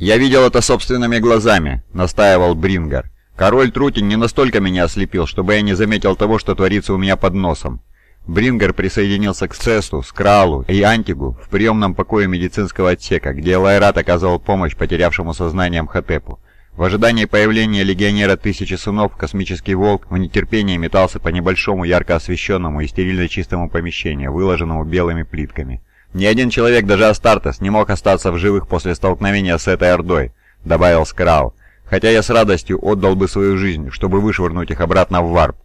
«Я видел это собственными глазами», — настаивал Брингер. «Король Трутин не настолько меня ослепил, чтобы я не заметил того, что творится у меня под носом». Брингер присоединился к Цесту, Скралу и Антигу в приемном покое медицинского отсека, где Лайрат оказывал помощь потерявшему сознание Мхотепу. В ожидании появления легионера Тысячи Сынов, космический волк в нетерпении метался по небольшому ярко освещенному и стерильно чистому помещению, выложенному белыми плитками. «Ни один человек, даже Астартес, не мог остаться в живых после столкновения с этой Ордой», — добавил Скрал. «Хотя я с радостью отдал бы свою жизнь, чтобы вышвырнуть их обратно в варп».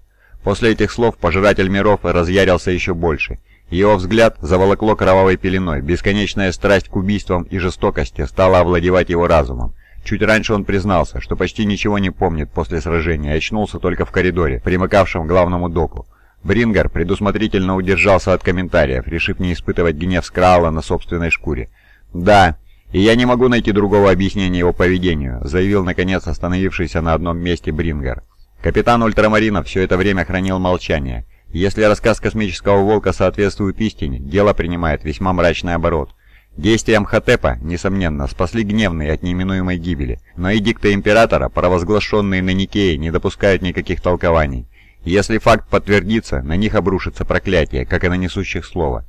После этих слов Пожиратель миров разъярился еще больше. Его взгляд заволокло кровавой пеленой, бесконечная страсть к убийствам и жестокости стала овладевать его разумом. Чуть раньше он признался, что почти ничего не помнит после сражения и очнулся только в коридоре, примыкавшем к главному доку. Брингер предусмотрительно удержался от комментариев, решив не испытывать гнев Скрала на собственной шкуре. «Да, и я не могу найти другого объяснения его поведению», заявил наконец остановившийся на одном месте Брингер. Капитан Ультрамарина все это время хранил молчание. Если рассказ космического волка соответствует истине, дело принимает весьма мрачный оборот. Действия Мхотепа, несомненно, спасли гневные от неминуемой гибели, но эдикты Императора, провозглашенные на Никее, не допускают никаких толкований. Если факт подтвердится, на них обрушится проклятие, как и на несущих слова.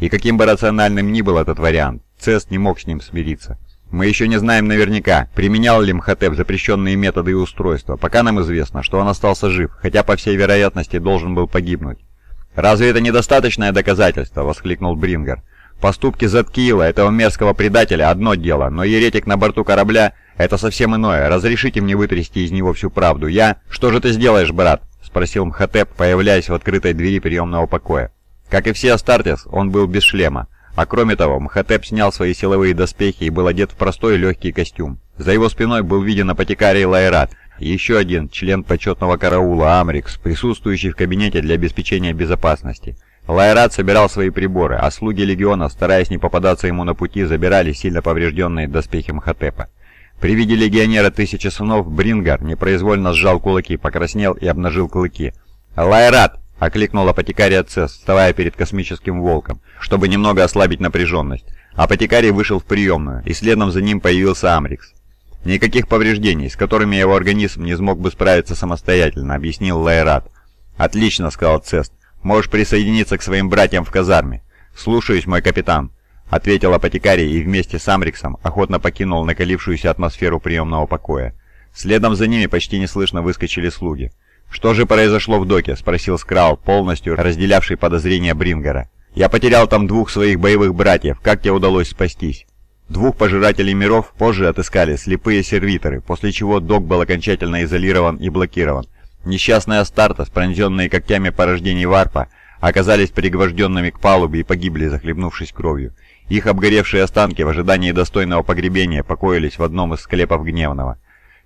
И каким бы рациональным ни был этот вариант, Цест не мог с ним смириться. Мы еще не знаем наверняка, применял ли Мхотеп запрещенные методы и устройства, пока нам известно, что он остался жив, хотя по всей вероятности должен был погибнуть. «Разве это недостаточное доказательство?» — воскликнул Брингер. Поступки Заткиила, этого мерзкого предателя, одно дело, но еретик на борту корабля — это совсем иное. Разрешите мне вытрясти из него всю правду. Я... Что же ты сделаешь, брат? — спросил Мхотеп, появляясь в открытой двери приемного покоя. Как и все Астартес, он был без шлема. А кроме того, Мхотеп снял свои силовые доспехи и был одет в простой легкий костюм. За его спиной был виден апотекарий Лайрат, еще один член почетного караула Амрикс, присутствующий в кабинете для обеспечения безопасности. Лайрат собирал свои приборы, а слуги легиона, стараясь не попадаться ему на пути, забирали сильно поврежденные доспехи Мхотепа. При виде легионера Тысячи Сынов Брингар непроизвольно сжал кулаки, покраснел и обнажил клыки. «Лайрат!» — окликнул апотекарий Цесс, вставая перед космическим волком, чтобы немного ослабить напряженность. Апотекарий вышел в приемную, и следом за ним появился Амрикс. «Никаких повреждений, с которыми его организм не смог бы справиться самостоятельно», — объяснил Лайрат. «Отлично», — сказал Цест. Можешь присоединиться к своим братьям в казарме». «Слушаюсь, мой капитан», — ответил апотекарий и вместе с Амриксом охотно покинул накалившуюся атмосферу приемного покоя. Следом за ними почти неслышно выскочили слуги. «Что же произошло в доке?» — спросил Скрал, полностью разделявший подозрения Брингера. «Я потерял там двух своих боевых братьев. Как тебе удалось спастись?» Двух пожирателей миров позже отыскали слепые сервиторы, после чего док был окончательно изолирован и блокирован. Несчастные Астартес, пронзенные когтями порождений варпа, оказались пригвожденными к палубе и погибли, захлебнувшись кровью. Их обгоревшие останки в ожидании достойного погребения покоились в одном из склепов Гневного.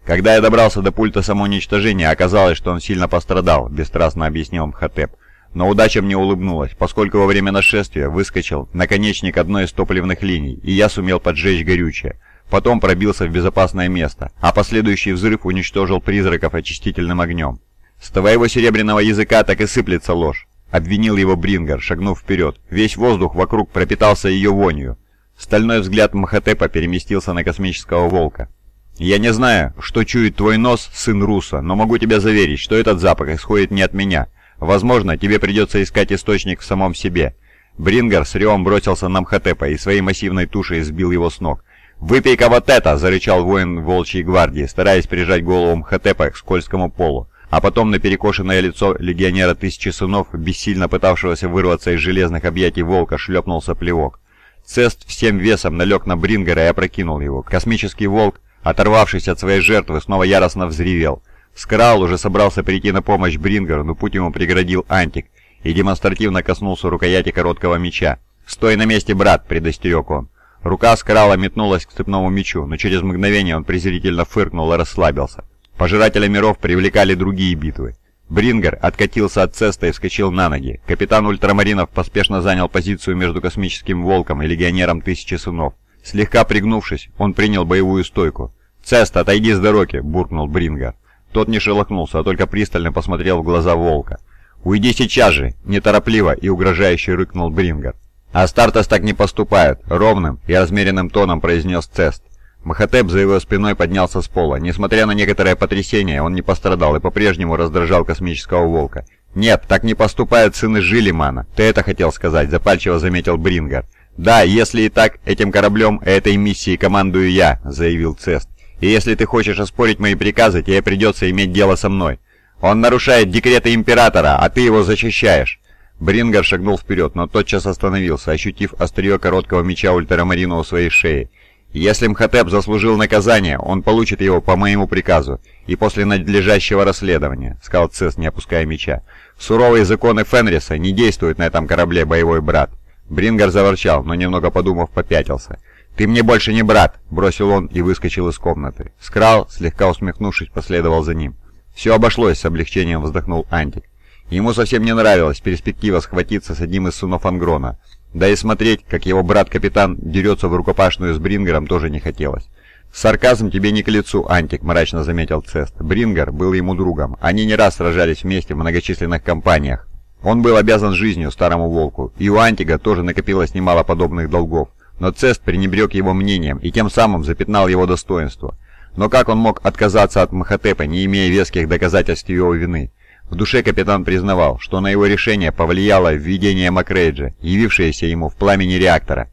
Когда я добрался до пульта самоуничтожения, оказалось, что он сильно пострадал, бесстрастно объяснил Мхотеп. Но удача мне улыбнулась, поскольку во время нашествия выскочил наконечник одной из топливных линий, и я сумел поджечь горючее. Потом пробился в безопасное место, а последующий взрыв уничтожил призраков очистительным огнем. «С твоего серебряного языка так и сыплется ложь», — обвинил его Брингер, шагнув вперед. Весь воздух вокруг пропитался ее вонью. Стальной взгляд Махатепа переместился на космического волка. «Я не знаю, что чует твой нос, сын Руса, но могу тебя заверить, что этот запах исходит не от меня. Возможно, тебе придется искать источник в самом себе». Брингер с ревом бросился на Мхотепа и своей массивной тушей сбил его с ног. «Выпей-ка вот это!» — зарычал воин Волчьей гвардии, стараясь прижать голову Мхотепа к скользкому полу а потом на перекошенное лицо легионера Тысячи Сынов, бессильно пытавшегося вырваться из железных объятий волка, шлепнулся плевок. Цест всем весом налег на Брингера и опрокинул его. Космический волк, оторвавшись от своей жертвы, снова яростно взревел. Скрал уже собрался прийти на помощь Брингеру, но путь ему преградил Антик и демонстративно коснулся рукояти короткого меча. «Стой на месте, брат!» — предостерег он. Рука Скрала метнулась к цепному мечу, но через мгновение он презрительно фыркнул и расслабился. Пожирателя миров привлекали другие битвы. Брингер откатился от цеста и вскочил на ноги. Капитан Ультрамаринов поспешно занял позицию между космическим волком и легионером Тысячи Сынов. Слегка пригнувшись, он принял боевую стойку. «Цест, отойди с дороги!» — буркнул Брингер. Тот не шелохнулся, а только пристально посмотрел в глаза волка. «Уйди сейчас же!» — неторопливо и угрожающе рыкнул Брингер. «Астартес так не поступают!» — ровным и размеренным тоном произнес Цест. Махатеп за его спиной поднялся с пола. Несмотря на некоторое потрясение, он не пострадал и по-прежнему раздражал космического волка. «Нет, так не поступают сыны Жилимана. Ты это хотел сказать», — запальчиво заметил Брингар. «Да, если и так, этим кораблем и этой миссией командую я», — заявил Цест. «И если ты хочешь оспорить мои приказы, тебе придется иметь дело со мной. Он нарушает декреты Императора, а ты его защищаешь». Брингар шагнул вперед, но тотчас остановился, ощутив острие короткого меча ультрамарина у своей шеи. Если Мхотеп заслужил наказание, он получит его по моему приказу и после надлежащего расследования», — сказал Цесс, не опуская меча. «Суровые законы Фенриса не действуют на этом корабле, боевой брат». Брингар заворчал, но немного подумав, попятился. «Ты мне больше не брат!» — бросил он и выскочил из комнаты. Скрал, слегка усмехнувшись, последовал за ним. «Все обошлось», — с облегчением вздохнул Антик. Ему совсем не нравилась перспектива схватиться с одним из сынов Ангрона. Да и смотреть, как его брат-капитан дерется в рукопашную с Брингером, тоже не хотелось. «Сарказм тебе не к лицу, Антик», — мрачно заметил Цест. Брингер был ему другом. Они не раз сражались вместе в многочисленных компаниях. Он был обязан жизнью старому волку, и у Антига тоже накопилось немало подобных долгов. Но Цест пренебрег его мнением и тем самым запятнал его достоинство. Но как он мог отказаться от Махатепа, не имея веских доказательств его вины? В душе капитан признавал, что на его решение повлияло введение Макрейджа, явившееся ему в пламени реактора.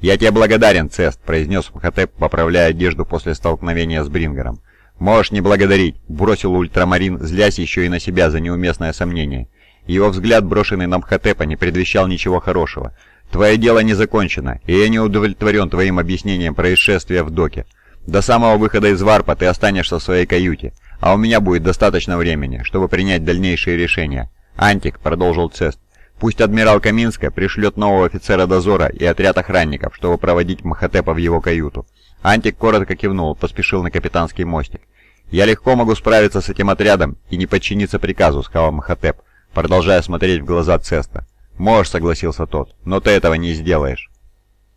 «Я тебе благодарен, Цест», — произнес Мхотеп, поправляя одежду после столкновения с Брингером. «Можешь не благодарить», — бросил ультрамарин, злясь еще и на себя за неуместное сомнение. Его взгляд, брошенный на Мхотепа, не предвещал ничего хорошего. «Твое дело не закончено, и я не удовлетворен твоим объяснением происшествия в доке. До самого выхода из варпа ты останешься в своей каюте, а у меня будет достаточно времени, чтобы принять дальнейшие решения. Антик, продолжил Цест, пусть адмирал Каминска пришлет нового офицера дозора и отряд охранников, чтобы проводить Махатепа в его каюту. Антик коротко кивнул, поспешил на капитанский мостик. «Я легко могу справиться с этим отрядом и не подчиниться приказу», — сказал Махатеп, продолжая смотреть в глаза Цеста. «Можешь», — согласился тот, — «но ты этого не сделаешь».